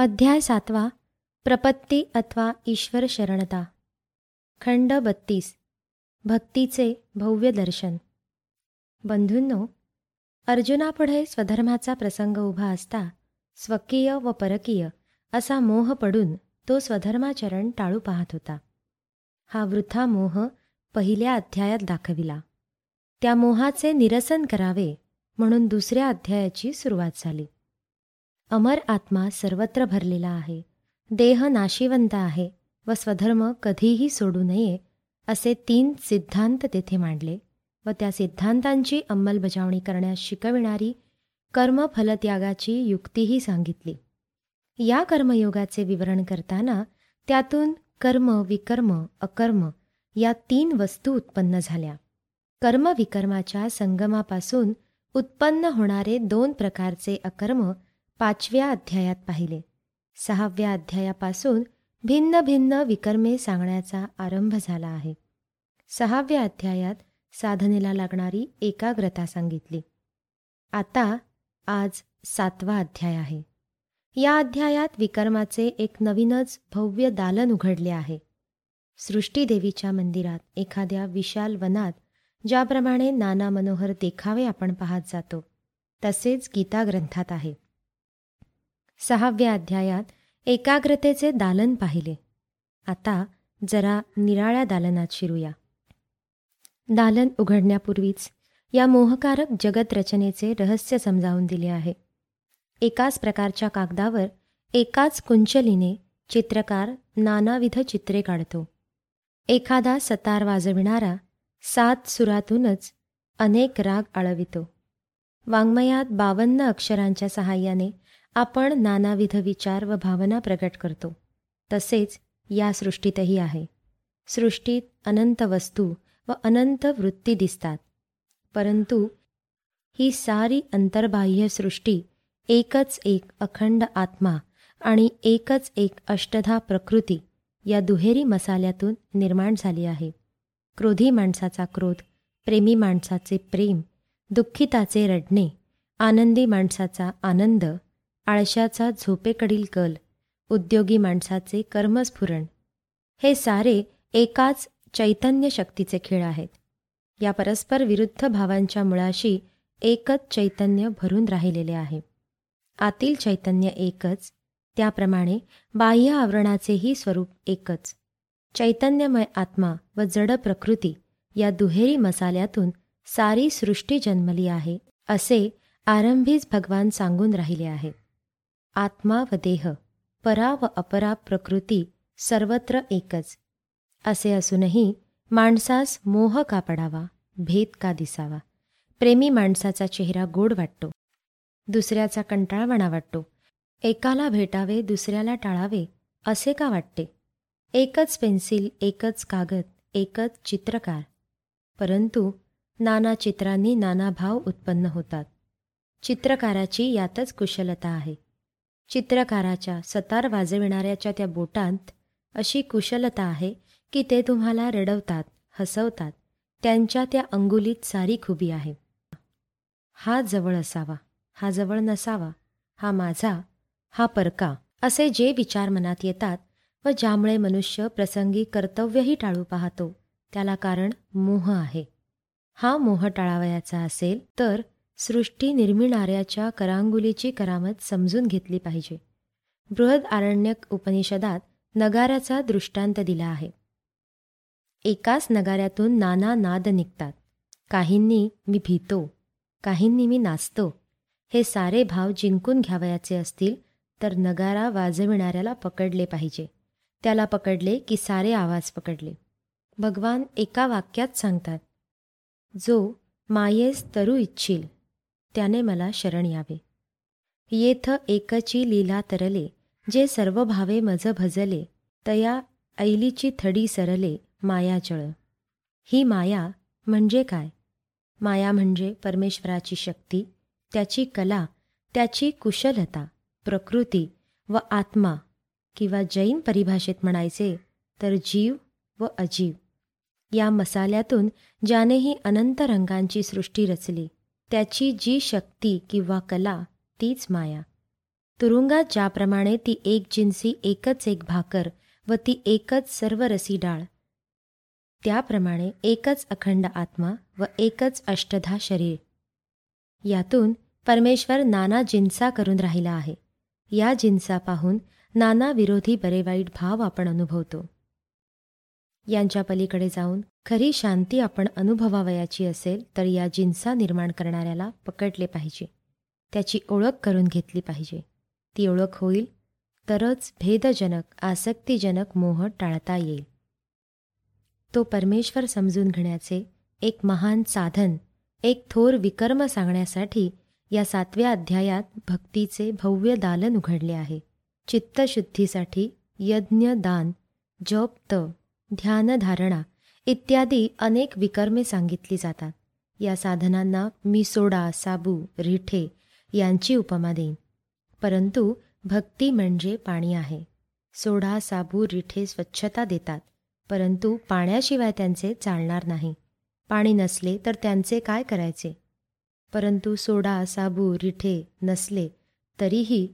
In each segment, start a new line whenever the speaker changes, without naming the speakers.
अध्याय सातवा प्रपत्ती अथवा ईश्वर शरणता. खंड बत्तीस भक्तीचे भव्य दर्शन. बंधूंनो अर्जुनापुढे स्वधर्माचा प्रसंग उभा असता स्वकीय व परकीय असा मोह पडून तो स्वधर्माचरण टाळू पाहत होता. हा वृथा मोह पहिल्या अध्यायात दाखविला. त्या मोहाचे निरसन करावे म्हणून दुसऱ्या अध्यायाची सुरुवात झाली. अमर आत्मा सर्वत्र भरलेला आहे. देह नाशिवंत आहे व स्वधर्म कधीही सोडू नये असे तीन सिद्धांत तेथे मांडले व त्या सिद्धांतांची अंमलबजावणी करण्यास शिकविणारी कर्मफलत्यागाची युक्तीही सांगितली. या कर्मयोगाचे विवरण करताना त्यातून कर्म विकर्म अकर्म या तीन वस्तू उत्पन्न झाल्या. कर्मविकर्माच्या संगमापासून उत्पन्न होणारे दोन प्रकारचे अकर्म पाचव्या अध्यायात पाहिले. सहाव्या अध्यायापासून भिन्न भिन्न विकर्मे सांगण्याचा आरंभ झाला आहे. सहाव्या अध्यायात साधनेला लागणारी एकाग्रता सांगितली. आता आज सातवा अध्याय आहे. या अध्यायात विकर्माचे एक नवीनच भव्य दालन उघडले आहे. सृष्टीदेवीच्या मंदिरात एखाद्या विशाल वनात ज्याप्रमाणे नाना मनोहर देखावे आपण पाहत जातो तसेच गीता ग्रंथात आहे. सहाव्या अध्यायात एकाग्रतेचे दालन पाहिले. आता जरा निराळ्या दालनात शिरूया. दालन उघडण्यापूर्वीच या मोहकारक जगतरचनेचे रहस्य समजावून दिले आहे. एकाच प्रकारच्या कागदावर एकाच कुंचलीने चित्रकार नानाविध चित्रे काढतो. एखादा सतार वाजविणारा सात सुरातूनच अनेक राग आळवितो. वाङ्मयात बावन्न अक्षरांच्या सहाय्याने आपण नानाविध विचार व भावना प्रकट करतो. तसेच या सृष्टीतही आहे. सृष्टीत अनंत वस्तू व अनंत वृत्ती दिसतात. परंतु ही सारी अंतर्बाह्य सृष्टी एकच एक अखंड आत्मा आणि एकच एक अष्टधा प्रकृती या दुहेरी मसाल्यातून निर्माण झाली आहे. क्रोधी माणसाचा क्रोध प्रेमी माणसाचे प्रेम दुःखिताचे रडणे आनंदी माणसाचा आनंद आळशाचा झोपेकडील कल उद्योगी माणसाचे कर्मस्फुरण. हे सारे एकाच चैतन्य शक्तीचे खेळ आहेत. या परस्पर विरुद्ध भावांच्या मुळाशी एकच चैतन्य भरून राहिलेले आहे. आतील चैतन्य एकच त्याप्रमाणे बाह्य आवरणाचेही स्वरूप एकच. चैतन्यमय आत्मा व जड प्रकृती या दुहेरी मसाल्यातून सारी सृष्टी जन्मली आहे असे आरंभीच भगवान सांगून राहिले आहे आत्मा व देह परा व अपरा प्रकृती सर्वत्र एकच. असे असूनही माणसास मोह का पडावा भेद का दिसावा? प्रेमी माणसाचा चेहरा गोड वाटतो. दुसऱ्याचा कंटाळवाणा वाटतो. एकाला भेटावे दुसऱ्याला टाळावे असे का वाटते? एकच पेन्सिल एकच कागद एकच चित्रकार. परंतु नाना चित्रांनी नाना भाव उत्पन्न होतात. चित्रकाराची यातच कुशलता आहे. चित्रकाराच्या सतार वाजविणाऱ्याच्या त्या बोटांत अशी कुशलता आहे की ते तुम्हाला रडवतात हसवतात. त्यांच्या त्या अंगुलीत सारी खुबी आहे. हा जवळ असावा हा जवळ नसावा हा माझा हा परका असे जे विचार मनात येतात व ज्यामुळे मनुष्य प्रसंगी कर्तव्यही टाळू पाहतो त्याला कारण मोह आहे. हा मोह टाळावयाचा असेल तर सृष्टी निर्मिणाऱ्याच्या करांगुलीची करामत समजून घेतली पाहिजे. बृहद आरण्यक उपनिषदात नगाऱ्याचा दृष्टांत दिला आहे. एकाच नगाऱ्यातून नाना नाद निघतात. काहींनी मी भीतो काहींनी मी नाचतो. हे सारे भाव जिंकून घ्यावयाचे असतील तर नगारा वाजविणाऱ्याला पकडले पाहिजे. त्याला पकडले की सारे आवाज पकडले. भगवान एका वाक्यात सांगतात जो मायेस तरू इच्छिल त्याने मला शरण यावे. येथ एकची लीला तरले जे सर्व भावे मज भजले तया ऐलीची थडी सरले मायाजळ ही माया म्हणजे काय? माया म्हणजे परमेश्वराची शक्ती त्याची कला त्याची कुशलता प्रकृती व आत्मा किंवा जैन परिभाषेत म्हणायचे तर जीव व अजीव. या मसाल्यातून ज्याने ही अनंत रंगांची सृष्टी रचली त्याची जी शक्ती किंवा कला तीच माया. तुरुंगात ज्याप्रमाणे ती एक जिन्सी एकच एक भाकर व ती एकच सर्व रसी डाळ. त्याप्रमाणे एकच अखंड आत्मा व एकच अष्टधा शरीर. यातून परमेश्वर नाना जिन्सा करून राहिला आहे. या जिन्सा पाहून नाना विरोधी बरे वाईट भाव आपण अनुभवतो. यांच्या पलीकडे जाऊन खरी शांती आपण अनुभवावयाची असेल तर या जिन्सा निर्माण करणाऱ्याला पकडले पाहिजे. त्याची ओळख करून घेतली पाहिजे. ती ओळख होईल तरच भेदजनक आसक्तीजनक मोह टाळता येईल. तो परमेश्वर समजून घेण्याचे एक महान साधन एक थोर विकर्म सांगण्यासाठी या सातव्या अध्यायात भक्तीचे भव्य दालन उघडले आहे. चित्तशुद्धीसाठी यज्ञ दान जप ध्यानधारणा इत्यादी अनेक विकर्मे सांगितली जातात. या साधनांना मी सोडा साबू रिठे यांची उपमा देईन. परंतु भक्ती म्हणजे पाणी आहे. सोडा साबू रिठे स्वच्छता देतात परंतु पाण्याशिवाय त्यांचे चालणार नाही. पाणी नसले तर त्यांचे काय करायचे? परंतु सोडा साबू रिठे नसले तरीही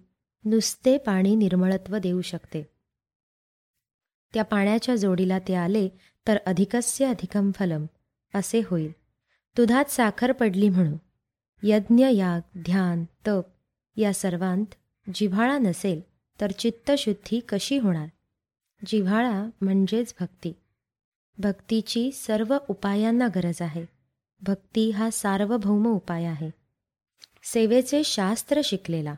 नुसते पाणी निर्मळत्व देऊ शकते. त्या पाण्याच्या जोडीला ते आले तर अधिकस्य अधिकम फलम असे होईल. दुधात साखर पडली म्हणू. यज्ञ याग ध्यान तप या सर्वांत जिव्हाळा नसेल तर चित्तशुद्धी कशी होणार? जिव्हाळा म्हणजेच भक्ती. भक्तीची सर्व उपायांना गरज आहे. भक्ती हा सार्वभौम उपाय आहे. सेवेचे शास्त्र शिकलेला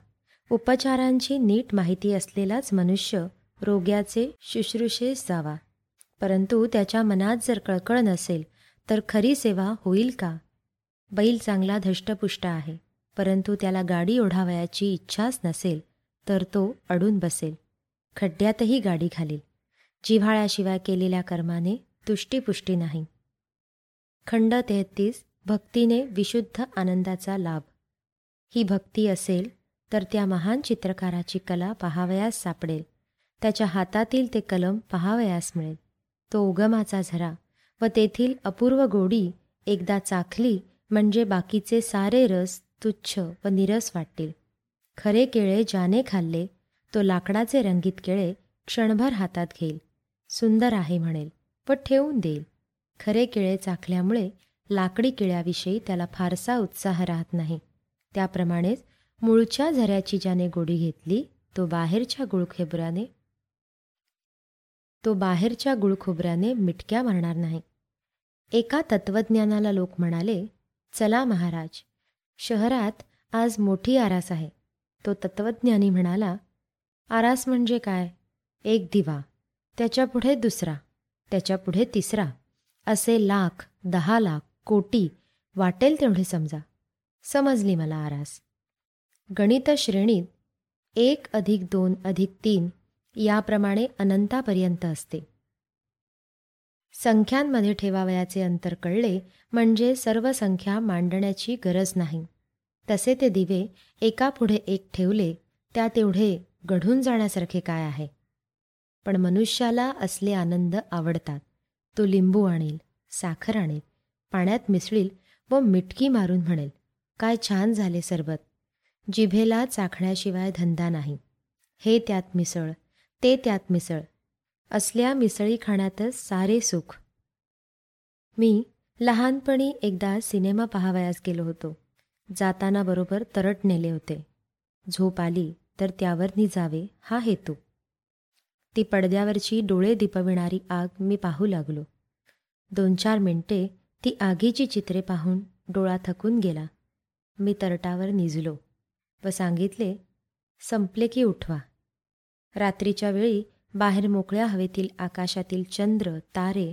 उपचारांची नीट माहिती असलेलाच मनुष्य रोग्याचे शुश्रूषेस जावा. परंतु त्याच्या मनात जर कळकळ नसेल तर खरी सेवा होईल का? बैल चांगला धष्टपुष्ट आहे परंतु त्याला गाडी ओढावयाची इच्छाच नसेल तर तो अडून बसेल. खड्ड्यातही गाडी घालील. जिव्हाळ्याशिवाय केलेल्या कर्माने तुष्टीपुष्टी नाही. खंड तेहतीस भक्तीने विशुद्ध आनंदाचा लाभ. ही भक्ती असेल तर त्या महान चित्रकाराची कला पहावयास सापडेल. त्याच्या हातातील ते कलम पहावयास मिळेल. तो उगमाचा झरा व तेथील अपूर्व गोडी एकदा चाखली म्हणजे बाकीचे सारे रस तुच्छ व निरस वाटतील. खरे केळे ज्याने खाल्ले तो लाकडाचे रंगीत केळे क्षणभर हातात घेईल. सुंदर आहे म्हणेल व ठेवून देईल. खरे केळे चाखल्यामुळे लाकडी केळ्याविषयी त्याला फारसा उत्साह राहत नाही. त्याप्रमाणेच मूळच्या झऱ्याची ज्याने गोडी घेतली तो बाहेरच्या गुळखेबुराने तो बाहेरच्या गुळखोबऱ्याने मिटक्या मारणार नाही. एका तत्त्वज्ञानाला लोक म्हणाले चला महाराज शहरात आज मोठी आरास आहे. तो तत्त्वज्ञानी म्हणाला आरास म्हणजे काय? एक दिवा त्याच्यापुढे दुसरा त्याच्यापुढे तिसरा असे लाख दहा लाख कोटी वाटेल तेवढे समजा. समजली मला आरास. गणित श्रेणीत एक अधिक दोन अधिक तीन याप्रमाणे अनंतापर्यंत असते. संख्यांमध्ये ठेवावयाचे अंतर कळले म्हणजे सर्व संख्या मांडण्याची गरज नाही. तसे ते दिवे एकापुढे एक ठेवले त्या तेवढे गढून जाण्यासारखे काय आहे? पण मनुष्याला असले आनंद आवडतात. तो लिंबू आणेल साखर आणेल पाण्यात मिसळील व मिटकी मारून म्हणेल काय छान झाले सरबत. जिभेला चाखण्याशिवाय धंदा नाही. हे त्यात मिसळ ते त्यात मिसळ. असल्या मिसळी खाण्यातच सारे सुख. मी लहानपणी एकदा सिनेमा पाहावयास गेलो होतो. जाताना बरोबर तरट नेले होते. झोप आली तर त्यावर निजावे हा हेतू. ती पडद्यावरची डोळे दिपविणारी आग मी पाहू लागलो. दोन चार मिनिटे ती आगीची चित्रे पाहून डोळा थकून गेला. मी तरटावर निजलो व सांगितले संपले की उठवा. रात्रीच्या वेळी बाहेर मोकळ्या हवेतील आकाशातील चंद्र तारे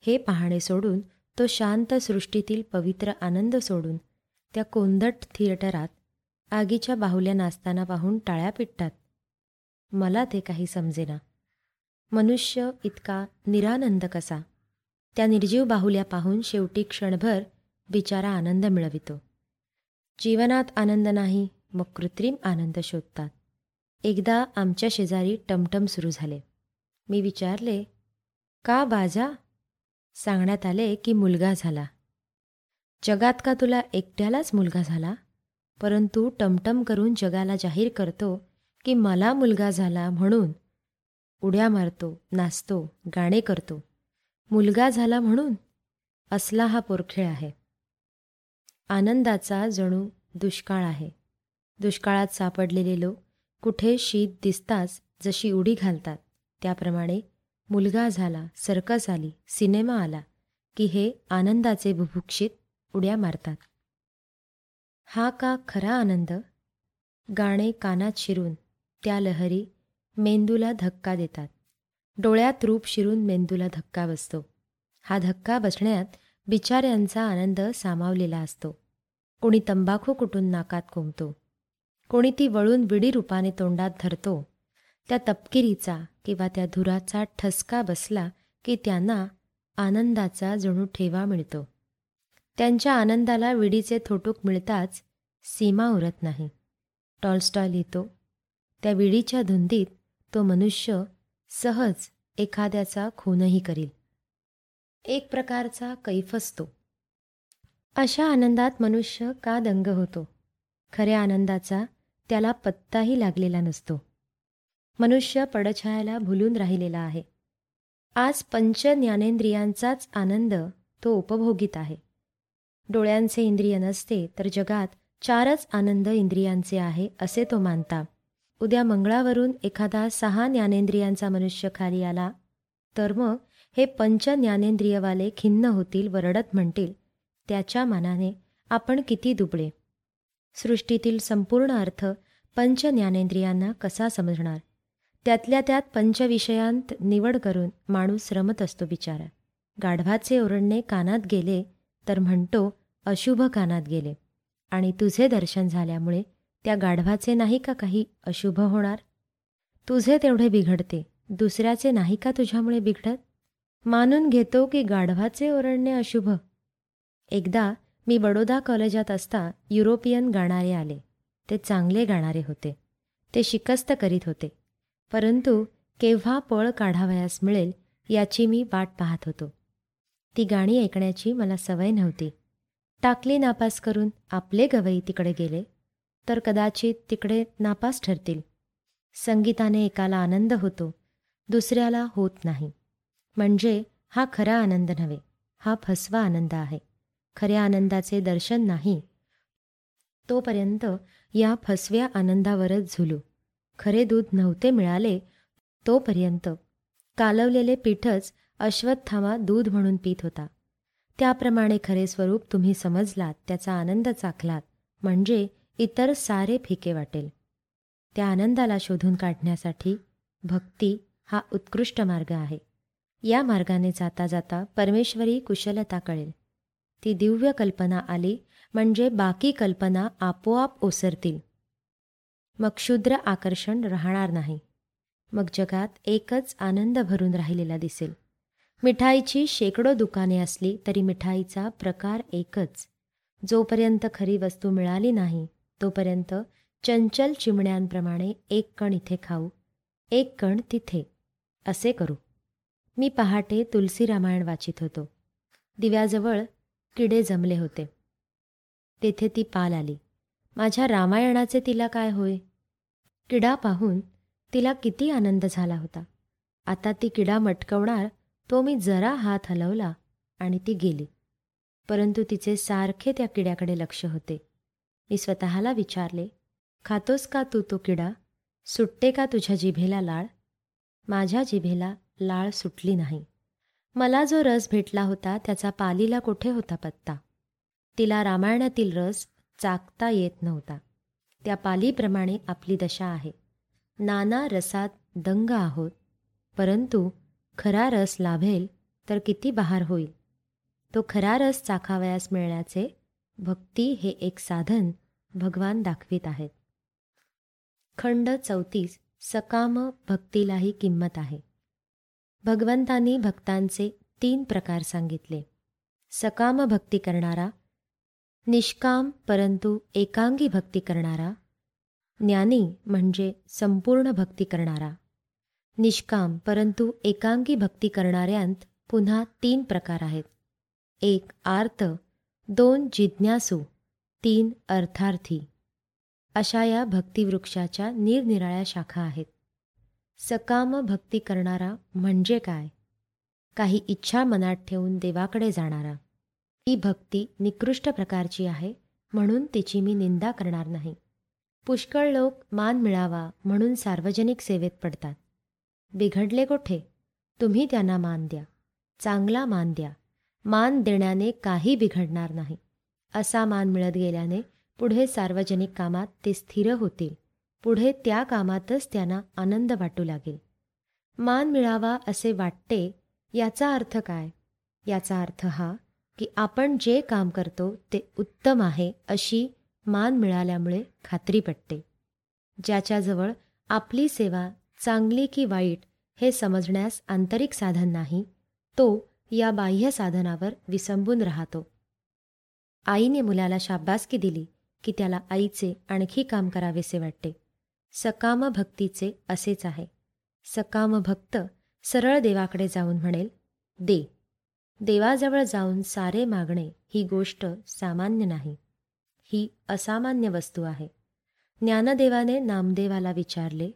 हे पाहणे सोडून तो शांत सृष्टीतील पवित्र आनंद सोडून त्या कोंदट थिएटरात आगीच्या बाहुल्या नाचताना पाहून टाळ्या पिटतात. मला ते काही समजेना. मनुष्य इतका निरानंद कसा? त्या निर्जीव बाहुल्या पाहून शेवटी क्षणभर बिचारा आनंद मिळवितो. जीवनात आनंद नाही मग कृत्रिम आनंद शोधतात. एकदा आमच्या शेजारी टमटम सुरू झाले. मी विचारले का बाजा? सांगण्यात आले की मुलगा झाला. जगात का तुला एकट्यालाच मुलगा झाला? परंतु टमटम करून जगाला जाहीर करतो की मला मुलगा झाला म्हणून. उड्या मारतो नाचतो गाणे करतो. मुलगा झाला म्हणून? असला हा पोरखेळ आहे. आनंदाचा जणू दुष्काळ आहे. दुष्काळात सापडलेले लोक कुठे शीत दिसताच जशी उडी घालतात. त्याप्रमाणे मुलगा झाला सर्कस आली सिनेमा आला की हे आनंदाचे बुभुक्षित उड्या मारतात. हा का खरा आनंद? गाणे कानात शिरून त्या लहरी मेंदूला धक्का देतात. डोळ्यात रूप शिरून मेंदूला धक्का बसतो. हा धक्का बसण्यात बिचाऱ्यांचा आनंद सामावलेला असतो. कोणी तंबाखू कुटून नाकात कोंबतो कोणी ती वळून विडी रूपाने तोंडात धरतो. त्या तपकिरीचा किंवा त्या धुराचा ठसका बसला की त्यांना आनंदाचा जणू ठेवा मिळतो. त्यांच्या आनंदाला विडीचे थोटूक मिळताच सीमा उरत नाही. टॉलस्टॉय लिहितो त्या विडीच्या धुंदीत तो मनुष्य सहज एखाद्याचा खूनही करील. एक प्रकारचा कैफ असतो. अशा आनंदात मनुष्य का दंग होतो? खऱ्या आनंदाचा त्याला पत्ताही लागलेला नसतो. मनुष्य पडछायाला भुलून राहिलेला आहे. आज पंच ज्ञानेंद्रियांचाच आनंद तो उपभोगीत आहे. डोळ्यांचे इंद्रिय नसते तर जगात चारच आनंद इंद्रियांचे आहे असे तो मानता. उद्या मंगळावरून एखादा सहा ज्ञानेंद्रियांचा मनुष्य खाली आला तर मग हे पंच ज्ञानेंद्रियवाले खिन्न होतील वरडत म्हणतील. त्याच्या मानाने आपण किती दुबळे. सृष्टीतील संपूर्ण अर्थ पंच ज्ञानेंद्रियांना कसा समजणार? त्यातल्या त्यात पंचविषयांत निवड करून माणूस रमत असतो बिचारा. गाढवाचे ओरडणे कानात गेले तर म्हणतो अशुभ कानात गेले. आणि तुझे दर्शन झाल्यामुळे त्या गाढवाचे नाही का काही अशुभ होणार? तुझे तेवढे बिघडते दुसऱ्याचे नाही का तुझ्यामुळे बिघडत? मानून घेतो की गाढवाचे ओरडणे अशुभ. एकदा मी बडोदा कॉलेजात असता युरोपियन गाणारे आले. ते चांगले गाणारे होते. ते शिकस्त करीत होते. परंतु केव्हा पळ काढावयास मिळेल याची मी वाट पाहत होतो. ती गाणी ऐकण्याची मला सवय नव्हती. टाकली नापास करून आपले गवई तिकडे गेले तर कदाचित तिकडे नापास ठरतील. संगीताने एकाला आनंद होतो दुसऱ्याला होत नाही. म्हणजे हा खरा आनंद नव्हे हा फसवा आनंद आहे. खऱ्या आनंदाचे दर्शन नाही. तोपर्यंत या फसव्या आनंदावरच झुलू. खरे दूध नव्हते मिळाले तोपर्यंत. कालवलेले पीठच अश्वत्थामा दूध म्हणून पीत होता. त्याप्रमाणे खरे स्वरूप तुम्ही समजलात त्याचा आनंद चाखलात. म्हणजे इतर सारे फिके वाटेल. त्या आनंदाला शोधून काढण्यासाठी भक्ती हा उत्कृष्ट मार्ग आहे. या मार्गाने जाता जाता परमेश्वरी कुशलता कळेल. ती दिव्य कल्पना आली म्हणजे बाकी कल्पना आपोआप ओसरतील. मग क्षुद्र आकर्षण राहणार नाही. मग जगात एकच आनंद भरून राहिलेला दिसेल. मिठाईची शेकडो दुकाने असली तरी मिठाईचा प्रकार एकच. जोपर्यंत खरी वस्तू मिळाली नाही तोपर्यंत चंचल चिमण्यांप्रमाणे एक कण इथे खाऊ एक कण तिथे. असे करू. मी पहाटे तुलसी रामायण वाचित होतो. दिव्याजवळ किडे जमले होते. तेथे ती पाल आली. माझ्या रामायणाचे तिला काय होय? किडा पाहून तिला किती आनंद झाला होता. आता ती किडा मटकवणार तो मी जरा हात हलवला आणि ती गेली. परंतु तिचे सारखे त्या किड्याकडे लक्ष होते. मी स्वतःला विचारले खातोस का तू तो किडा? सुटते का तुझ्या जिभेला लाळ? माझ्या जिभेला लाळ सुटली नाही. मला जो रस भेटला होता त्याचा पालीला कुठे होता पत्ता? तिला रामायणातील रस चाकता येत नव्हता. त्या पालीप्रमाणे आपली दशा आहे. नाना रसात दंग आहोत. परंतु खरा रस लाभेल तर किती बहार होईल? तो खरा रस चाखावयास मिळण्याचे भक्ती हे एक साधन भगवान दाखवित आहेत. खंड चौतीस सकाम भक्तीलाही किंमत आहे. भगवंतांनी भक्तांचे तीन प्रकार सांगितले. सकाम भक्ती करणारा निष्काम परंतु एकांगी भक्ती करणारा ज्ञानी म्हणजे संपूर्ण भक्ती करणारा निष्काम परंतु एकांगी भक्ती करणाऱ्यांत पुन्हा तीन प्रकार आहेत. एक आर्त दोन जिज्ञासू तीन अर्थार्थी. अशा या भक्तिवृक्षाच्या निरनिराळ्या शाखा आहेत. सकाम भक्ती करणारा म्हणजे काय? काही इच्छा मनात ठेवून देवाकडे जाणारा. ही भक्ती निकृष्ट प्रकारची आहे म्हणून तिची मी निंदा करणार नाही. पुष्कळ लोक मान मिळावा म्हणून सार्वजनिक सेवेत पडतात. बिघडले कोठे? तुम्ही त्यांना मान द्या. चांगला मान द्या. मान देण्याने काही बिघडणार नाही. असा मान मिळत गेल्याने पुढे सार्वजनिक कामात ते स्थिर होतील. पुढे त्या कामातच त्यांना आनंद वाटू लागेल. मान मिळावा असे वाटते याचा अर्थ काय? याचा अर्थ हा की आपण जे काम करतो ते उत्तम आहे अशी मान मिळाल्यामुळे खात्री पटते. ज्याच्याजवळ आपली सेवा चांगली की वाईट हे समजण्यास आंतरिक साधन नाही तो या बाह्य साधनावर विसंबून राहतो. आईने मुलाला शाब्बासकी दिली की त्याला आईचे आणखी काम करावेसे वाटते. सकाम भक्तीचे असेच आहे. सकाम भक्त सरळ देवाकडे जाऊन म्हणेल दे. देवाजवळ जाऊन सारे मागणे ही गोष्ट सामान्य नाही. ही असामान्य वस्तू आहे. ज्ञानदेवाने नामदेवाला विचारले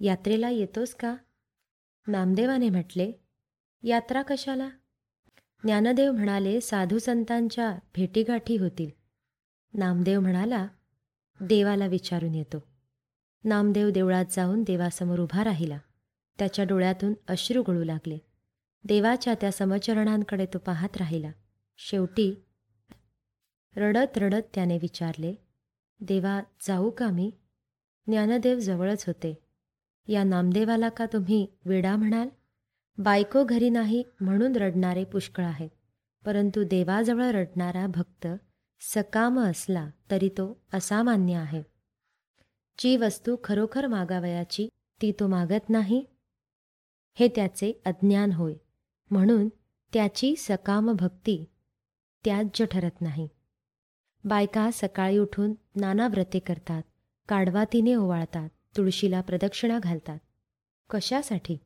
यात्रेला येतोस का? नामदेवाने म्हटले यात्रा कशाला? ज्ञानदेव म्हणाले साधू संतांच्या भेटीगाठी होतील. नामदेव म्हणाला देवाला विचारून येतो. नामदेव देवळात जाऊन देवासमोर उभा राहिला. त्याच्या डोळ्यातून अश्रू गळू लागले. देवाच्या त्या समचरणांकडे तो पाहत राहिला. शेवटी रडत रडत त्याने विचारले देवा जाऊ का मी? ज्ञानदेव जवळच होते. या नामदेवाला का तुम्ही वेडा म्हणाल? बायको घरी नाही म्हणून रडणारे पुष्कळ आहेत. परंतु देवाजवळ रडणारा भक्त सकाम असला तरी तो असामान्य आहे. जी वस्तू खरोखर मागावयाची ती तो मागत नाही? हे त्याचे अज्ञान होय. म्हणून त्याची सकाम भक्ती त्याज्य ठरत नाही. बायका सकाळी उठून नाना व्रते करतात काडवातीने ओवाळतात तुळशीला प्रदक्षिणा घालतात. कशासाठी?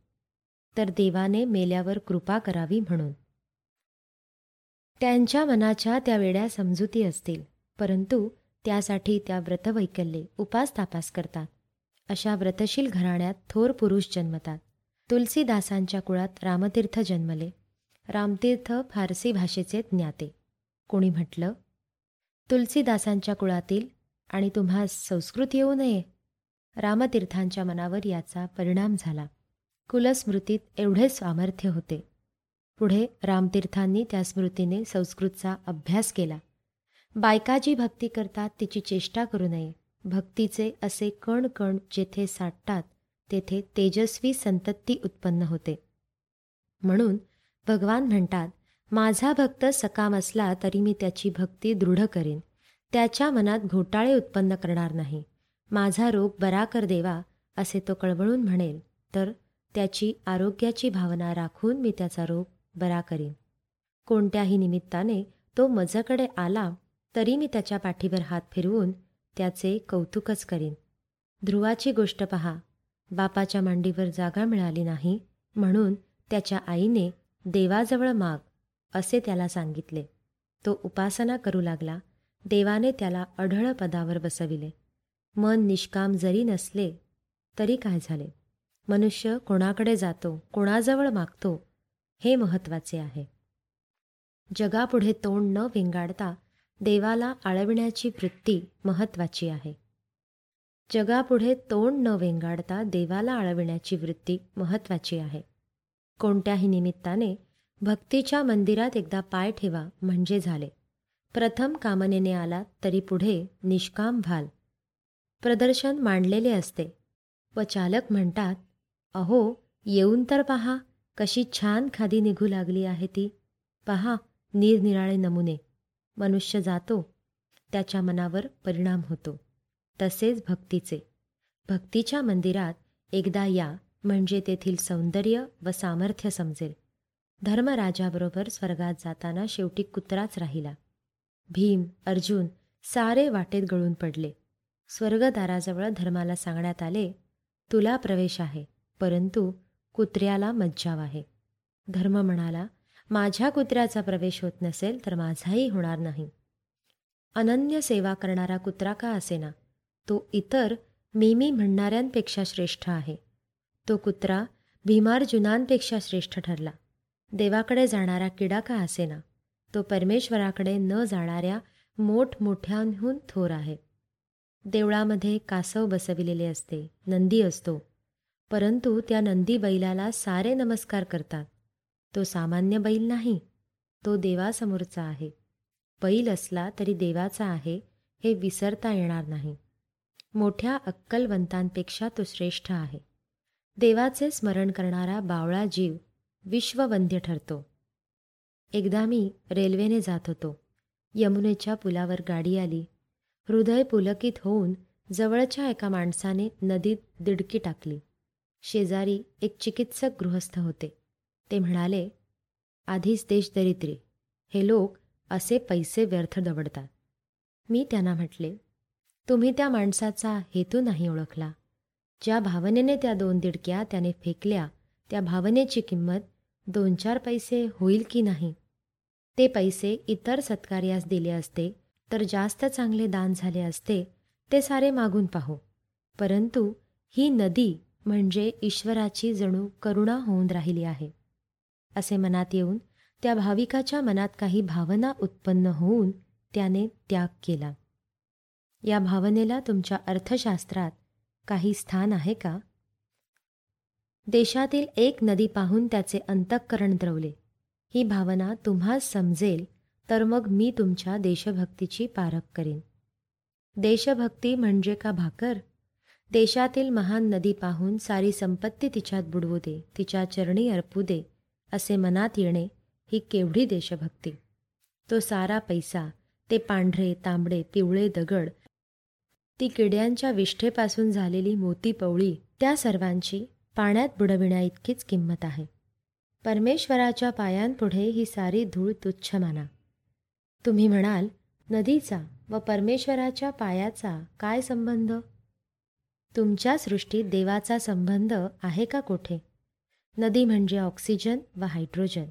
तर देवाने मेल्यावर कृपा करावी म्हणून. त्यांच्या मनाच्या त्या वेड्या समजुती असतील परंतु त्यासाठी त्या व्रतवैकल्ये उपास तापास करतात. अशा व्रतशील घराण्यात थोर पुरुष जन्मतात. तुलसीदासांच्या कुळात रामतीर्थ जन्मले. रामतीर्थ फारसी भाषेचे ज्ञाते. कोणी म्हटलं? तुलसीदासांच्या कुळातील आणि तुम्हा संस्कृत येऊ नये. रामतीर्थांच्या मनावर याचा परिणाम झाला. कुलस्मृतीत एवढे सामर्थ्य होते. पुढे रामतीर्थांनी त्या स्मृतीने संस्कृतचा अभ्यास केला. बायका जी भक्ती करतात तिची चेष्टा करू नये. भक्तीचे असे कण कण जेथे साठतात तेथे तेजस्वी संतत्ती उत्पन्न होते. म्हणून भगवान म्हणतात माझा भक्त सकाम असला तरी मी त्याची भक्ती दृढ करेन. त्याच्या मनात घोटाळे उत्पन्न करणार नाही. माझा रोग बरा कर देवा असे तो कळवळून म्हणेल. तर त्याची आरोग्याची भावना राखून मी त्याचा रोग बरा करीन. कोणत्याही निमित्ताने तो मजकडे आला तरी मी त्याच्या पाठीवर हात फिरवून त्याचे कौतुकच करीन. ध्रुवाची गोष्ट पहा. बापाच्या मांडीवर जागा मिळाली नाही म्हणून त्याच्या आईने देवाजवळ माग असे त्याला सांगितले. तो उपासना करू लागला. देवाने त्याला अढळ पदावर बसविले. मन निष्काम जरी नसले तरी काय झाले? मनुष्य कोणाकडे जातो कोणाजवळ मागतो हे महत्त्वाचे आहे. जगापुढे तोंड न विंगाडता देवाला आळविण्याची वृत्ती महत्त्वाची आहे. जगापुढे तोंड न वेंगाडता देवाला आळविण्याची वृत्ती महत्त्वाची आहे. कोणत्याही निमित्ताने भक्तीच्या मंदिरात एकदा पाय ठेवा म्हणजे झाले. प्रथम कामनेने आला तरी पुढे निष्काम व्हाल. प्रदर्शन मांडलेले असते. व चालक म्हणतात अहो येऊन तर पहा कशी छान खादी निघू लागली आहे ती. पहा निरनिराळे नमुने. मनुष्य जातो त्याच्या मनावर परिणाम होतो. तसेच भक्तीचे. भक्तीच्या मंदिरात एकदा या म्हणजे तेथील सौंदर्य व सामर्थ्य समजेल. धर्मराजाबरोबर स्वर्गात जाताना शेवटी कुत्राच राहिला. भीम अर्जुन सारे वाटेत गळून पडले. स्वर्गदाराजवळ धर्माला सांगण्यात आले तुला प्रवेश आहे परंतु कुत्र्याला मज्जाव आहे. धर्म म्हणाला माझ्या कुत्र्याचा प्रवेश होत नसेल तर माझाही होणार नाही. अनन्य सेवा करणारा कुत्रा का असेना? तो इतर मेमी म्हणणाऱ्यांपेक्षा श्रेष्ठ आहे. तो कुत्रा भीमार्जुनांपेक्षा श्रेष्ठ ठरला. देवाकडे जाणारा किडा का असेना? तो परमेश्वराकडे न जाणाऱ्या मोठमोठ्यांहून थोर आहे. देवळामध्ये कासव बसविलेले असते नंदी असतो. परंतु त्या नंदी बैलाला सारे नमस्कार करतात. तो सामान्य बैल नाही तो देवासमोरचा आहे. बैल असला तरी देवाचा आहे हे विसरता येणार नाही. मोठ्या अक्कलवंतांपेक्षा तो श्रेष्ठ आहे. देवाचे स्मरण करणारा बावळा जीव विश्ववंद्य ठरतो. एकदा मी रेल्वेने जात होतो. यमुनेच्या पुलावर गाडी आली. हृदय पुलकित होऊन जवळच्या एका माणसाने नदीत दिडकी टाकली. शेजारी एक चिकित्सक गृहस्थ होते. ते म्हणाले आधीच देश दरिद्री. हे लोक असे पैसे व्यर्थ दवडतात. मी त्यांना म्हटले तुम्ही त्या माणसाचा हेतू नाही ओळखला. ज्या भावनेने त्या दोन दिडक्या त्याने फेकल्या त्या भावनेची किंमत दोन चार पैसे होईल की नाही? ते पैसे इतर सत्कार्यास दिले असते तर जास्त चांगले दान झाले असते ते सारे मागून पाहू. परंतु ही नदी म्हणजे ईश्वराची जणू करुणा होऊन राहिली आहे. असे मनात येऊन त्या भाविकाच्या मनात काही भावना उत्पन्न होऊन त्याने त्याग केला. या भावनेला तुमच्या अर्थशास्त्रात काही स्थान आहे का? देशातील एक नदी पाहून त्याचे अंतःकरण द्रवले. ही भावना तुम्हा समजेल तर मग मी तुमच्या देशभक्तीची पारख करीन. देशभक्ती म्हणजे का भाकर? देशातील महान नदी पाहून सारी संपत्ती तिच्यात बुडवू दे तिच्या चरणी अर्पू दे असे मनात येणे ही केवढी देशभक्ती. तो सारा पैसा ते पांढरे तांबडे पिवळे दगड ती किड्यांच्या विष्ठेपासून झालेली मोती पवळी त्या सर्वांची पाण्यात बुडविण्याइतकीच किंमत आहे. परमेश्वराच्या पायांपुढे ही सारी धूळ तुच्छ माना. तुम्ही म्हणाल नदीचा व परमेश्वराच्या पायाचा काय संबंध? तुमच्या सृष्टीत देवाचा संबंध आहे का कोठे? नदी म्हणजे ऑक्सिजन व हायड्रोजन.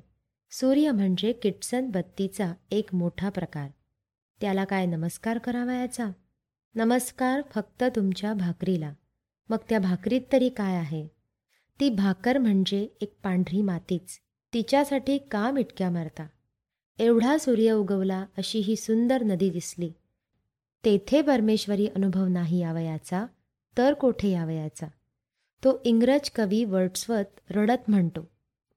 सूर्य म्हणजे किटसन बत्तीचा एक मोठा प्रकार. त्याला काय नमस्कार करावयाचा नमस्कार फक्त तुमच्या भाकरीला. मग त्या भाकरीत तरी काय आहे? ती भाकर म्हणजे एक पांढरी मातीच. तिच्यासाठी का मिटक्या मारता? एवढा सूर्य उगवला अशी ही सुंदर नदी दिसली. तेथे परमेश्वरी अनुभव नाही यावयाचा तर कोठे यावयाचा? तो इंग्रज कवी वर्ड्सवत रडत म्हणतो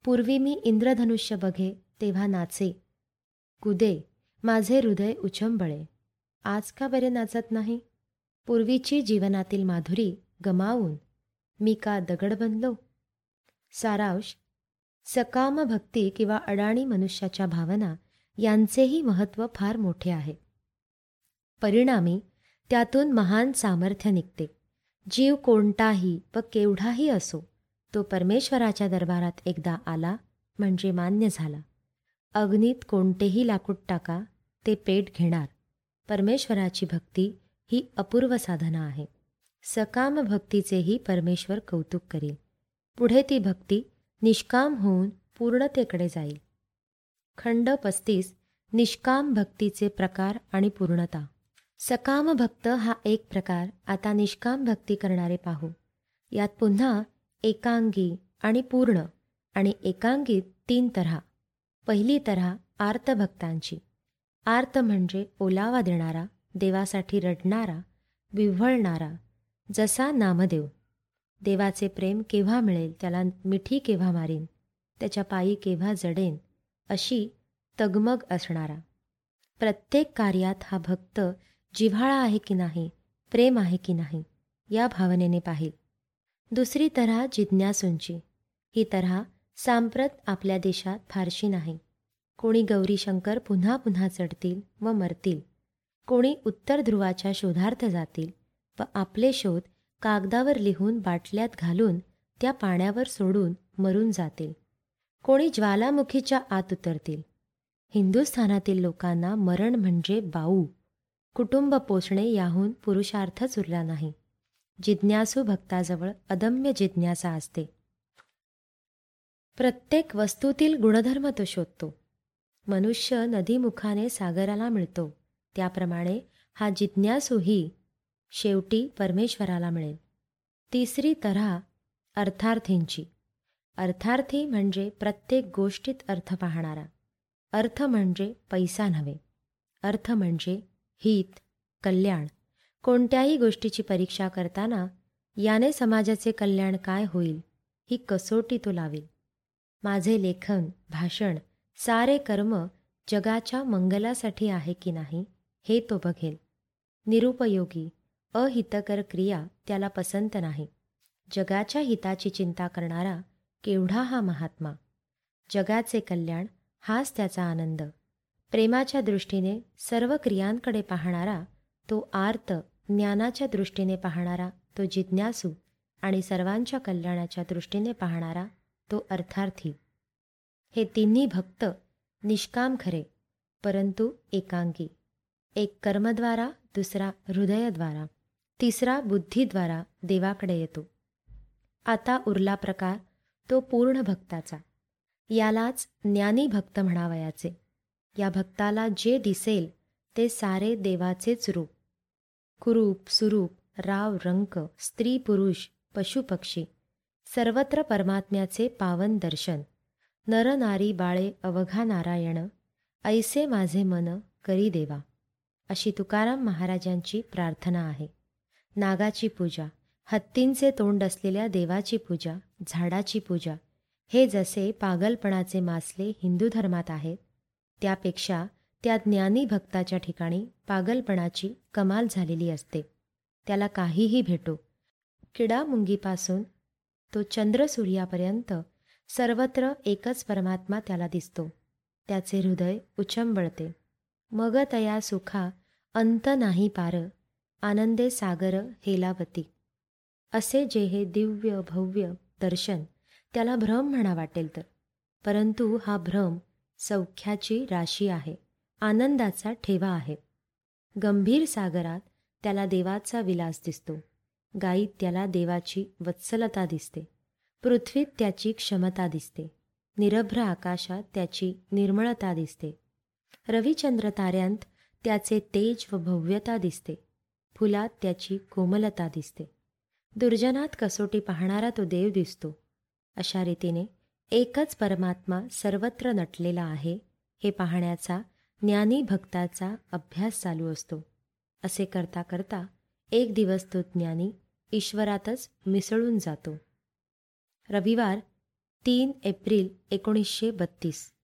पूर्वी मी इंद्रधनुष्य बघे तेव्हा नाचे. कुदे माझे हृदय उचंबळे. आज का बरे नाचत नाही? पूर्वीची जीवनातील माधुरी गमावून मी का दगड बनलो? सारांश सकाम भक्ती किंवा अडाणी मनुष्याच्या भावना यांचेही महत्त्व फार मोठे आहे. परिणामी त्यातून महान सामर्थ्य निघते. जीव कोणताही व केवढाही असो तो परमेश्वराच्या दरबारात एकदा आला म्हणजे मान्य झाला. अग्नीत कोणतेही लाकूड टाका ते पेट घेणार. परमेश्वराची भक्ती ही अपूर्व साधना आहे. सकाम भक्तीचेही परमेश्वर कौतुक करील. पुढे ती भक्ती निष्काम होऊन पूर्णतेकडे जाईल. खंड पस्तीस निष्काम भक्तीचे प्रकार आणि पूर्णता. सकाम भक्त हा एक प्रकार आता निष्काम भक्ती करणारे पाहू. यात पुन्हा एकांगी आणि पूर्ण आणि एकांगीत तीन तऱ्हा. पहिली तऱ्हा आर्तभक्तांची. आर्त म्हणजे ओलावा देणारा देवासाठी रडणारा विव्हळणारा जसा नामदेव. देवाचे प्रेम केव्हा मिळेल त्याला मिठी केव्हा मारीन त्याच्या पायी केव्हा जडेन अशी तगमग असणारा. प्रत्येक कार्यात हा भक्त जिव्हाळा आहे की नाही प्रेम आहे की नाही या भावनेने पाहिल. दुसरी तऱ्हा जिज्ञासूंची. ही तऱ्हा सांप्रत आपल्या देशात फारशी नाही. कोणी गौरीशंकर पुन्हा पुन्हा चढतील व मरतील. कोणी उत्तर ध्रुवाच्या शोधार्थ जातील व आपले शोध कागदावर लिहून बाटल्यात घालून त्या पाण्यावर सोडून मरून जातील. कोणी ज्वालामुखीच्या आत उतरतील. हिंदुस्थानातील लोकांना मरण म्हणजे बाऊ. कुटुंब पोचणे याहून पुरुषार्थच उरला नाही. जिज्ञासू भक्ताजवळ अदम्य जिज्ञासा असते. प्रत्येक वस्तूतील गुणधर्म तो शोधतो. मनुष्य नदीमुखाने सागराला मिळतो. त्याप्रमाणे हा जिज्ञासूही शेवटी परमेश्वराला मिळेल. तिसरी तऱ्हा अर्थार्थींची. अर्थार्थी म्हणजे प्रत्येक गोष्टीत अर्थ पाहणारा. अर्थ म्हणजे पैसा नव्हे. अर्थ म्हणजे हित कल्याण कोणत्याही गोष्टीची परीक्षा करताना याने समाजाचे कल्याण काय होईल ही कसोटी तो लावेल. माझे लेखन भाषण सारे कर्म जगाच्या मंगलासाठी आहे की नाही हे तो बघेल. निरुपयोगी अहितकर क्रिया त्याला पसंत नाही. जगाच्या हिताची चिंता करणारा केवढा हा महात्मा. जगाचे कल्याण हाच त्याचा आनंद. प्रेमाच्या दृष्टीने सर्व क्रियांकडे पाहणारा तो आर्त ज्ञानाच्या दृष्टीने पाहणारा तो जिज्ञासू आणि सर्वांच्या कल्याणाच्या दृष्टीने पाहणारा तो अर्थार्थी. हे तिन्ही भक्त निष्काम खरे परंतु एकांगी. एक कर्मद्वारा दुसरा हृदयद्वारा तिसरा बुद्धीद्वारा देवाकडे येतो. आता उरला प्रकार तो पूर्ण भक्ताचा. यालाच ज्ञानी भक्त म्हणावयाचे. या भक्ताला जे दिसेल ते सारे देवाचेच रूप. कुरूप सुरूप राव रंक स्त्री पुरुष पशुपक्षी सर्वत्र परमात्म्याचे पावन दर्शन. नरनारी बाळे अवघा नारायण ऐसे माझे मन करी देवा. अशी तुकाराम महाराजांची प्रार्थना आहे. नागाची पूजा हत्तींचे तोंड असलेल्या देवाची पूजा झाडाची पूजा हे जसे पागलपणाचे मासले हिंदू धर्मात आहेत त्यापेक्षा त्या ज्ञानी भक्ताच्या ठिकाणी पागलपणाची कमाल झालेली असते. त्याला काहीही भेटो. किडामुंगीपासून तो चंद्रसूर्यापर्यंत सर्वत्र एकच परमात्मा त्याला दिसतो. त्याचे हृदय उचंबळते. मग तया सुखा अंत नाही पार आनंदे सागर हेलावती. असे जे हे दिव्य भव्य दर्शन त्याला भ्रम म्हणा वाटेल तर. परंतु हा भ्रम सौख्याची राशी आहे. आनंदाचा ठेवा आहे. गंभीर सागरात त्याला देवाचा विलास दिसतो. गायीत त्याला देवाची वत्सलता दिसते. पृथ्वीत त्याची क्षमता दिसते. निरभ्र आकाशात त्याची निर्मळता दिसते. रविचंद्र ताऱ्यांत त्याचे तेज व भव्यता दिसते. फुलात त्याची कोमलता दिसते. दुर्जनात कसोटी पाहणारा तो देव दिसतो. अशा रीतीने एकच परमात्मा सर्वत्र नटलेला आहे हे पाहण्याचा ज्ञानी भक्ताचा अभ्यास चालू असतो. असे करता करता एक दिवस तो ज्ञानी ईश्वरातच मिसळून जातो. रविवार तीन एप्रिल एकोणीसशे बत्तीस.